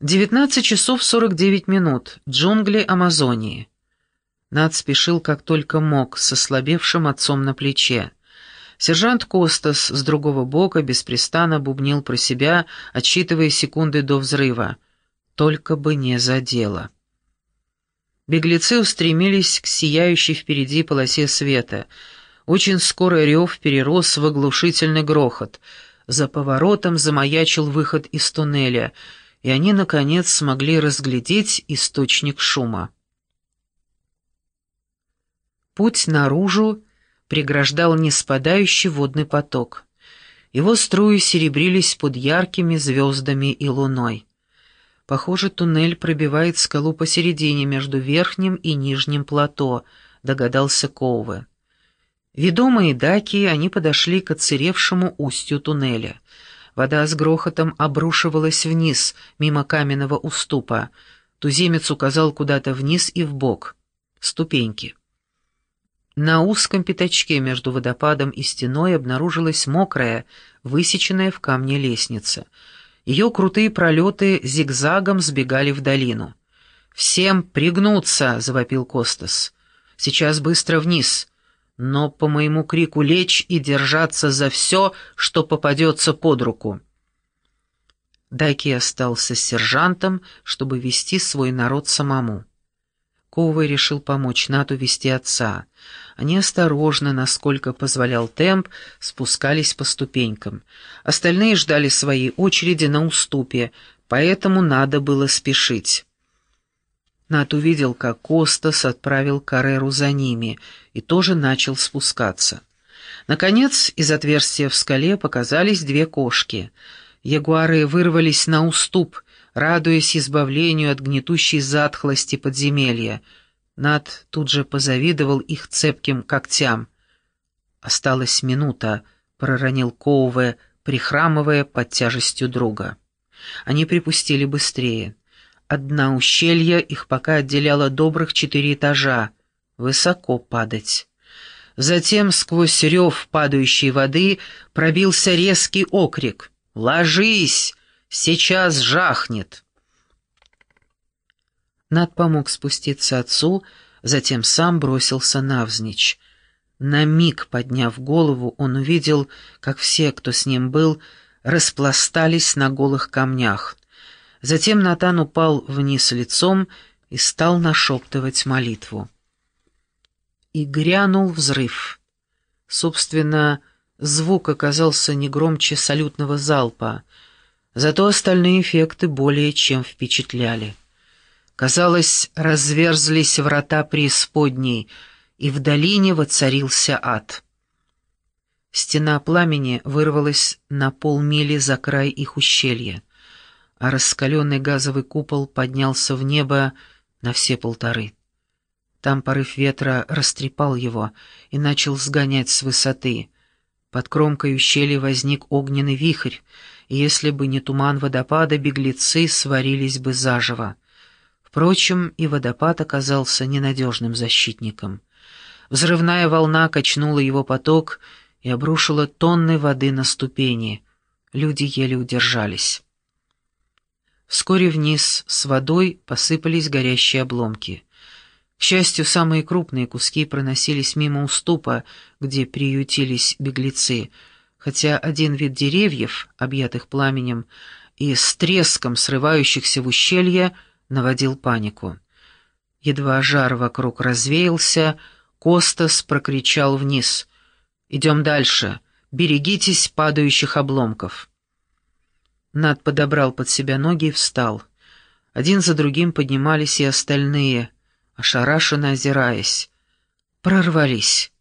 19 часов 49 минут. Джунгли Амазонии. Над спешил как только мог, с ослабевшим отцом на плече. Сержант Костас с другого бока беспрестанно бубнил про себя, отсчитывая секунды до взрыва. Только бы не задело. Беглецы устремились к сияющей впереди полосе света. Очень скоро рев перерос в оглушительный грохот. За поворотом замаячил выход из туннеля — и они, наконец, смогли разглядеть источник шума. Путь наружу преграждал неспадающий водный поток. Его струи серебрились под яркими звездами и луной. Похоже, туннель пробивает скалу посередине между верхним и нижним плато, догадался Коуве. Ведомые даки, они подошли к оцеревшему устью туннеля — Вода с грохотом обрушивалась вниз, мимо каменного уступа. Туземец указал куда-то вниз и вбок. Ступеньки. На узком пятачке между водопадом и стеной обнаружилась мокрая, высеченная в камне лестница. Ее крутые пролеты зигзагом сбегали в долину. «Всем пригнуться!» — завопил Костас. «Сейчас быстро вниз но по моему крику лечь и держаться за все, что попадется под руку. Дайки остался с сержантом, чтобы вести свой народ самому. Ковый решил помочь Нату вести отца. Они осторожно, насколько позволял темп, спускались по ступенькам. Остальные ждали своей очереди на уступе, поэтому надо было спешить. Нат увидел, как Костас отправил Кареру за ними и тоже начал спускаться. Наконец, из отверстия в скале показались две кошки. Ягуары вырвались на уступ, радуясь избавлению от гнетущей затхлости подземелья. Над тут же позавидовал их цепким когтям. «Осталась минута», — проронил Коуве, прихрамывая под тяжестью друга. Они припустили быстрее. Одна ущелья их пока отделяла добрых четыре этажа. Высоко падать. Затем сквозь рев падающей воды пробился резкий окрик. «Ложись! Сейчас жахнет!» Над помог спуститься отцу, затем сам бросился навзничь. На миг подняв голову, он увидел, как все, кто с ним был, распластались на голых камнях. Затем Натан упал вниз лицом и стал нашептывать молитву. И грянул взрыв. Собственно, звук оказался не громче салютного залпа, зато остальные эффекты более чем впечатляли. Казалось, разверзлись врата преисподней, и в долине воцарился ад. Стена пламени вырвалась на полмили за край их ущелья а раскаленный газовый купол поднялся в небо на все полторы. Там порыв ветра растрепал его и начал сгонять с высоты. Под кромкой ущелья возник огненный вихрь, и если бы не туман водопада, беглецы сварились бы заживо. Впрочем, и водопад оказался ненадежным защитником. Взрывная волна качнула его поток и обрушила тонны воды на ступени. Люди еле удержались. Вскоре вниз с водой посыпались горящие обломки. К счастью, самые крупные куски проносились мимо уступа, где приютились беглецы, хотя один вид деревьев, объятых пламенем, и с треском срывающихся в ущелье, наводил панику. Едва жар вокруг развеялся, Костас прокричал вниз. «Идем дальше. Берегитесь падающих обломков». Над подобрал под себя ноги и встал. Один за другим поднимались и остальные, ошарашенно озираясь. Прорвались.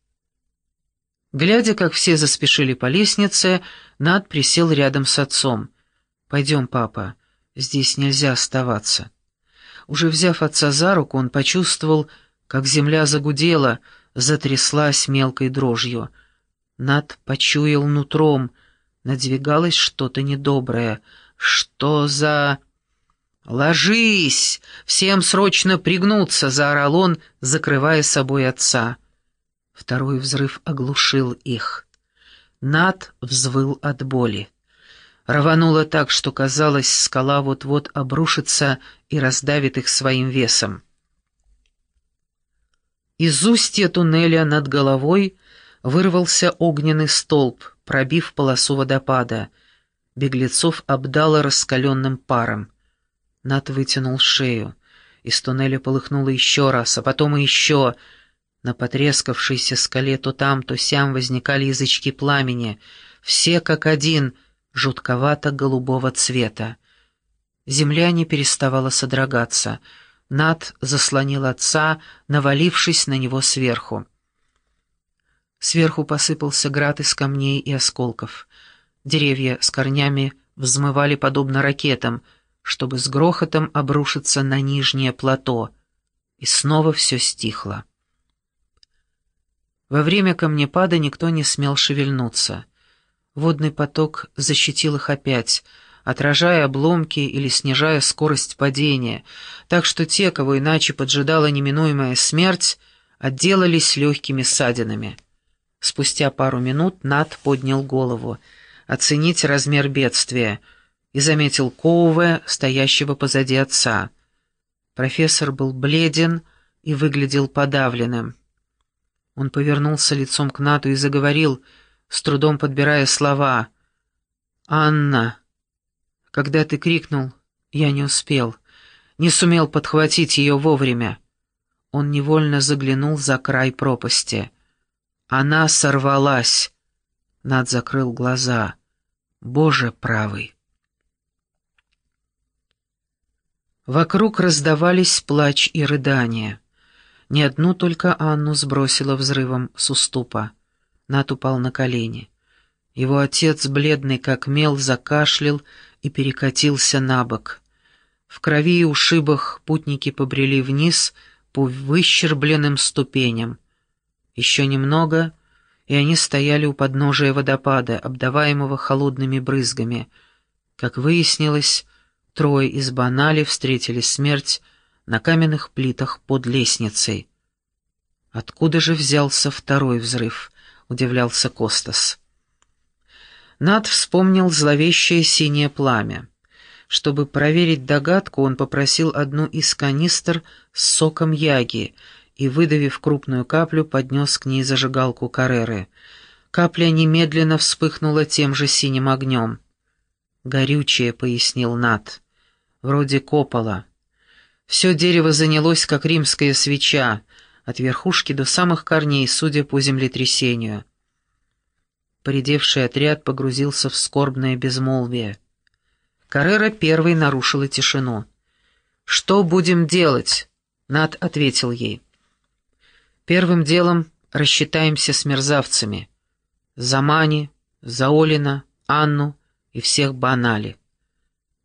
Глядя, как все заспешили по лестнице, Над присел рядом с отцом. «Пойдем, папа, здесь нельзя оставаться». Уже взяв отца за руку, он почувствовал, как земля загудела, затряслась мелкой дрожью. Над почуял нутром — надвигалось что-то недоброе. «Что за...» «Ложись! Всем срочно пригнуться!» — заорал он, закрывая собой отца. Второй взрыв оглушил их. Над взвыл от боли. Рвануло так, что казалось, скала вот-вот обрушится и раздавит их своим весом. Из устья туннеля над головой вырвался огненный столб, пробив полосу водопада. Беглецов обдало раскаленным паром. Над вытянул шею. Из туннеля полыхнуло еще раз, а потом и еще. На потрескавшейся скале то там, то сям возникали язычки пламени. Все как один, жутковато-голубого цвета. Земля не переставала содрогаться — над заслонил отца, навалившись на него сверху. Сверху посыпался град из камней и осколков. Деревья с корнями взмывали подобно ракетам, чтобы с грохотом обрушиться на нижнее плато. И снова все стихло. Во время камнепада никто не смел шевельнуться. Водный поток защитил их опять — отражая обломки или снижая скорость падения, так что те, кого иначе поджидала неминуемая смерть, отделались легкими ссадинами. Спустя пару минут Над поднял голову, оценить размер бедствия, и заметил Коуве, стоящего позади отца. Профессор был бледен и выглядел подавленным. Он повернулся лицом к Нату и заговорил, с трудом подбирая слова. «Анна!» Когда ты крикнул, я не успел, не сумел подхватить ее вовремя. Он невольно заглянул за край пропасти. Она сорвалась. Над закрыл глаза. Боже правый. Вокруг раздавались плач и рыдания. Не одну только Анну сбросила взрывом с уступа. Нат упал на колени. Его отец, бледный как мел, закашлял и перекатился на бок. В крови и ушибах путники побрели вниз по выщербленным ступеням. Еще немного, и они стояли у подножия водопада, обдаваемого холодными брызгами. Как выяснилось, трое из банали встретили смерть на каменных плитах под лестницей. «Откуда же взялся второй взрыв?» — удивлялся Костас. Над вспомнил зловещее синее пламя. Чтобы проверить догадку, он попросил одну из канистр с соком яги и, выдавив крупную каплю, поднес к ней зажигалку Кареры. Капля немедленно вспыхнула тем же синим огнем. «Горючее», — пояснил Над. «Вроде копола. Все дерево занялось, как римская свеча, от верхушки до самых корней, судя по землетрясению». Поредевший отряд погрузился в скорбное безмолвие. Каррера первой нарушила тишину. «Что будем делать?» — Над ответил ей. «Первым делом рассчитаемся с мерзавцами. Замани, Заолина, Анну и всех банали».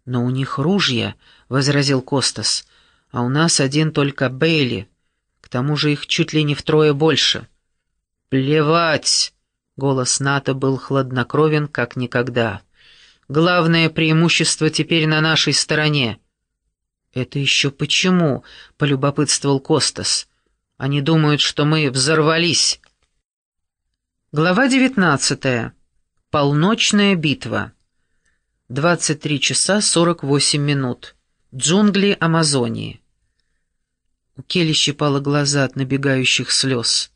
«Но у них ружья», — возразил Костас, — «а у нас один только Бейли. К тому же их чуть ли не втрое больше». «Плевать!» Голос НАТО был хладнокровен, как никогда. «Главное преимущество теперь на нашей стороне». «Это еще почему?» — полюбопытствовал Костас. «Они думают, что мы взорвались». Глава девятнадцатая. Полночная битва. 23 часа 48 минут. Джунгли Амазонии. У Келли щипало глаза от набегающих слез.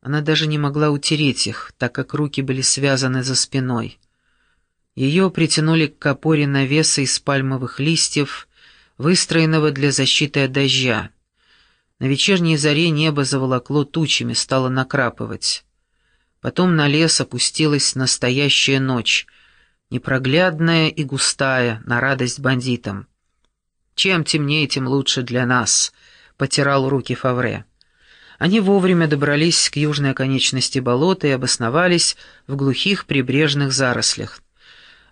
Она даже не могла утереть их, так как руки были связаны за спиной. Ее притянули к опоре навеса из пальмовых листьев, выстроенного для защиты от дождя. На вечерней заре небо заволокло тучами, стало накрапывать. Потом на лес опустилась настоящая ночь, непроглядная и густая, на радость бандитам. «Чем темнее, тем лучше для нас», — потирал руки Фавре. Они вовремя добрались к южной оконечности болота и обосновались в глухих прибрежных зарослях.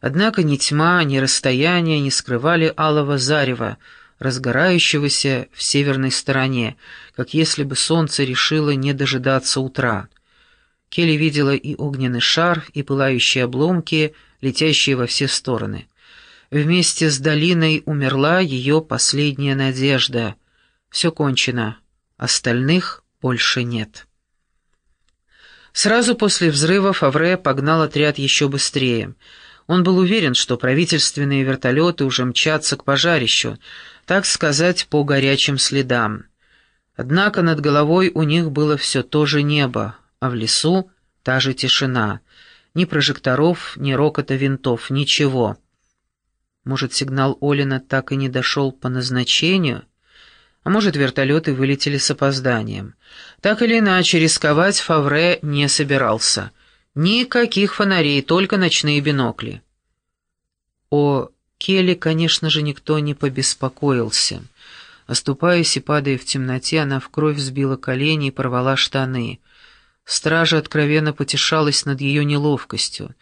Однако ни тьма, ни расстояние не скрывали алого зарева, разгорающегося в северной стороне, как если бы солнце решило не дожидаться утра. Келли видела и огненный шар, и пылающие обломки, летящие во все стороны. Вместе с долиной умерла ее последняя надежда. Все кончено. Остальных больше нет. Сразу после взрыва Фавре погнал отряд еще быстрее. Он был уверен, что правительственные вертолеты уже мчатся к пожарищу, так сказать, по горячим следам. Однако над головой у них было все то же небо, а в лесу та же тишина. Ни прожекторов, ни рокота винтов, ничего. Может, сигнал Олина так и не дошел по назначению? А может, вертолеты вылетели с опозданием? Так или иначе, рисковать Фавре не собирался — Никаких фонарей, только ночные бинокли. О Келли, конечно же, никто не побеспокоился. Оступаясь и падая в темноте, она в кровь сбила колени и порвала штаны. Стража откровенно потешалась над ее неловкостью.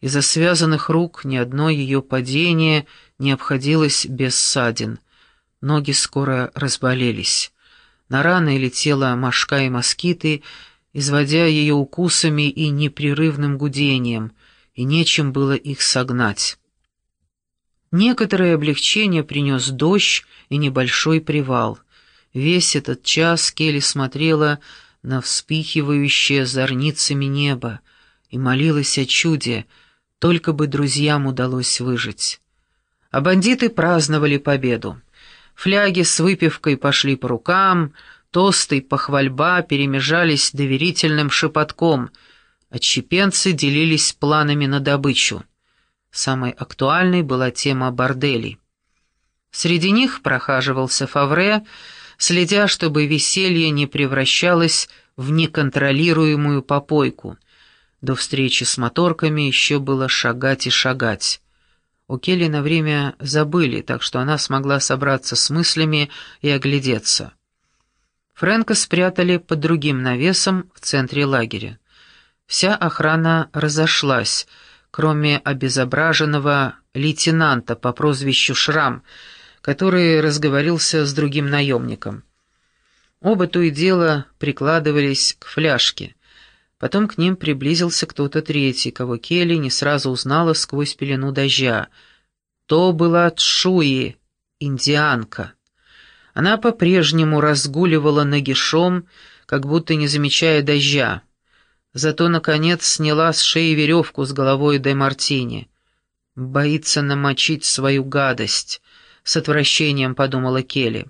Из-за связанных рук ни одно ее падение не обходилось без ссадин. Ноги скоро разболелись. На раны летела мошка и москиты, изводя ее укусами и непрерывным гудением, и нечем было их согнать. Некоторое облегчение принес дождь и небольшой привал. Весь этот час Келли смотрела на вспихивающее зорницами небо и молилась о чуде, только бы друзьям удалось выжить. А бандиты праздновали победу. Фляги с выпивкой пошли по рукам — Тосты и похвальба перемежались доверительным шепотком. Отщепенцы делились планами на добычу. Самой актуальной была тема борделей. Среди них прохаживался Фавре, следя, чтобы веселье не превращалось в неконтролируемую попойку. До встречи с моторками еще было шагать и шагать. У Келли на время забыли, так что она смогла собраться с мыслями и оглядеться. Фрэнка спрятали под другим навесом в центре лагеря. Вся охрана разошлась, кроме обезображенного лейтенанта по прозвищу Шрам, который разговорился с другим наемником. Оба то и дело прикладывались к фляжке. Потом к ним приблизился кто-то третий, кого Келли не сразу узнала сквозь пелену дождя. То была Тшуи, индианка. Она по-прежнему разгуливала нагишом, как будто не замечая дождя. Зато, наконец, сняла с шеи веревку с головой Де Мартини. «Боится намочить свою гадость», — с отвращением подумала Келли.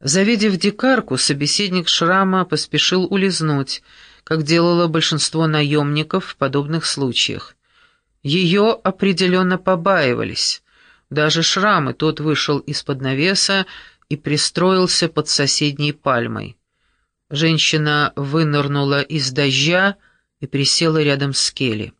Завидев дикарку, собеседник Шрама поспешил улизнуть, как делало большинство наемников в подобных случаях. Ее определенно побаивались. Даже шрамы тот вышел из-под навеса и пристроился под соседней пальмой. Женщина вынырнула из дождя и присела рядом с Келли.